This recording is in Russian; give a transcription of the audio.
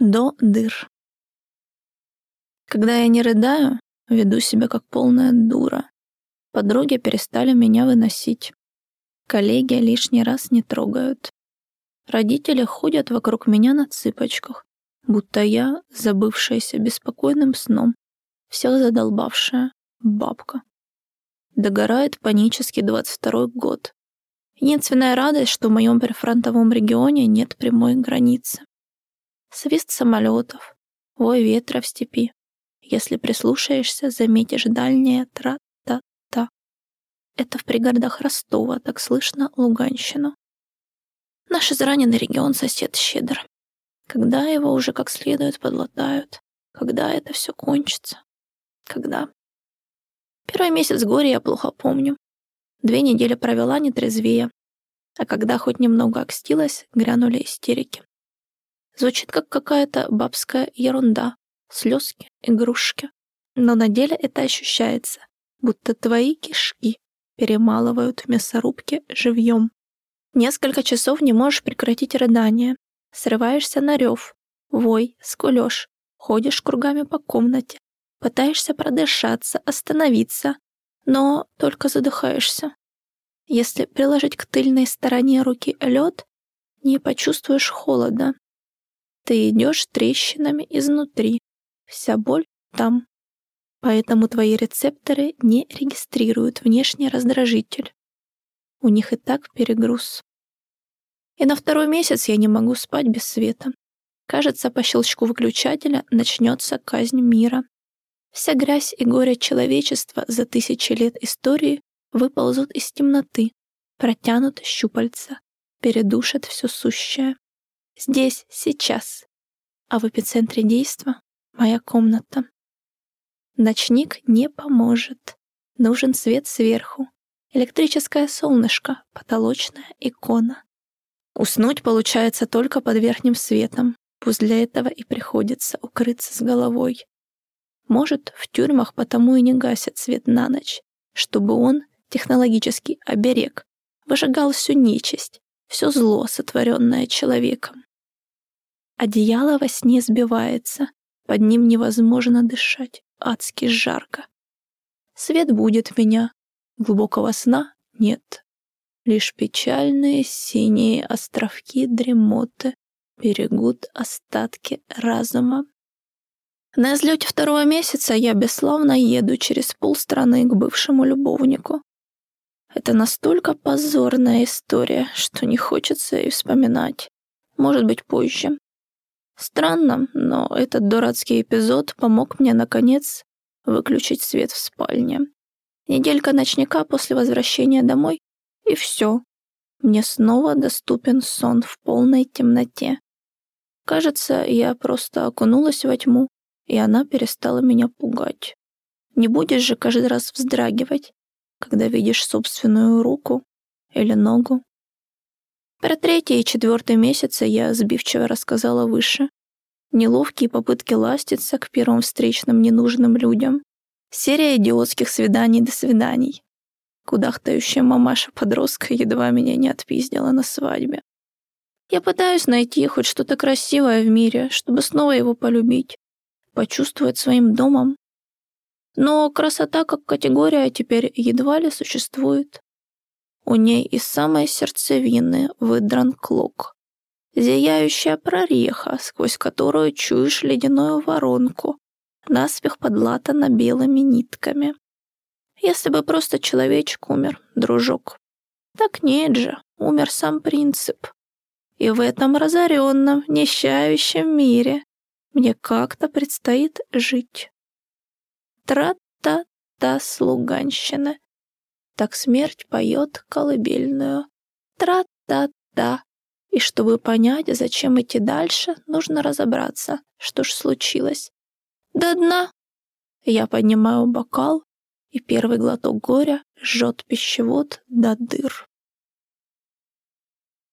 До дыр. Когда я не рыдаю, веду себя как полная дура. Подруги перестали меня выносить. Коллеги лишний раз не трогают. Родители ходят вокруг меня на цыпочках, будто я, забывшаяся беспокойным сном, всех задолбавшая бабка. Догорает панически 22 год. Единственная радость, что в моем прифронтовом регионе нет прямой границы. Свист самолетов, вой ветра в степи. Если прислушаешься, заметишь дальнее тра-та-та. Это в пригородах Ростова, так слышно Луганщину. Наш израненный регион сосед щедр. Когда его уже как следует подлатают? Когда это все кончится? Когда? Первый месяц горя я плохо помню. Две недели провела нетрезвее. А когда хоть немного окстилась, грянули истерики. Звучит как какая-то бабская ерунда. Слезки, игрушки. Но на деле это ощущается, будто твои кишки перемалывают в мясорубке живьем. Несколько часов не можешь прекратить рыдание. Срываешься на рев, вой, скулёшь, ходишь кругами по комнате, пытаешься продышаться, остановиться, но только задыхаешься. Если приложить к тыльной стороне руки лед, не почувствуешь холода. Ты идешь трещинами изнутри, вся боль там. Поэтому твои рецепторы не регистрируют внешний раздражитель. У них и так перегруз. И на второй месяц я не могу спать без света. Кажется, по щелчку выключателя начнется казнь мира. Вся грязь и горе человечества за тысячи лет истории выползут из темноты, протянут щупальца, передушат все сущее. Здесь, сейчас. А в эпицентре действа — моя комната. Ночник не поможет. Нужен свет сверху. Электрическое солнышко, потолочная икона. Уснуть получается только под верхним светом. Пусть для этого и приходится укрыться с головой. Может, в тюрьмах потому и не гасят свет на ночь, чтобы он, технологический оберег, выжигал всю нечисть, все зло, сотворенное человеком. Одеяло во сне сбивается, под ним невозможно дышать, адски жарко. Свет будет меня, глубокого сна нет. Лишь печальные синие островки дремоты берегут остатки разума на излете второго месяца я бесславно еду через полстраны к бывшему любовнику. Это настолько позорная история, что не хочется и вспоминать. Может быть, позже. Странно, но этот дурацкий эпизод помог мне, наконец, выключить свет в спальне. Неделька ночника после возвращения домой, и все. Мне снова доступен сон в полной темноте. Кажется, я просто окунулась во тьму и она перестала меня пугать. Не будешь же каждый раз вздрагивать, когда видишь собственную руку или ногу. Про третий и четвертый месяцы я сбивчиво рассказала выше. Неловкие попытки ластиться к первым встречным ненужным людям. Серия идиотских свиданий до свиданий. Кудахтающая мамаша-подростка едва меня не отпиздила на свадьбе. Я пытаюсь найти хоть что-то красивое в мире, чтобы снова его полюбить почувствовать своим домом. Но красота как категория теперь едва ли существует. У ней из самой сердцевины выдран клок. Зияющая прореха, сквозь которую чуешь ледяную воронку, наспех подлатана белыми нитками. Если бы просто человечек умер, дружок. Так нет же, умер сам принцип. И в этом разоренном, нищающем мире мне как-то предстоит жить. Тра-та-та с. Так смерть поет колыбельную. Тра-та-та. И чтобы понять, зачем идти дальше, нужно разобраться, что ж случилось. До дна. Я поднимаю бокал, и первый глоток горя жжет пищевод до дыр.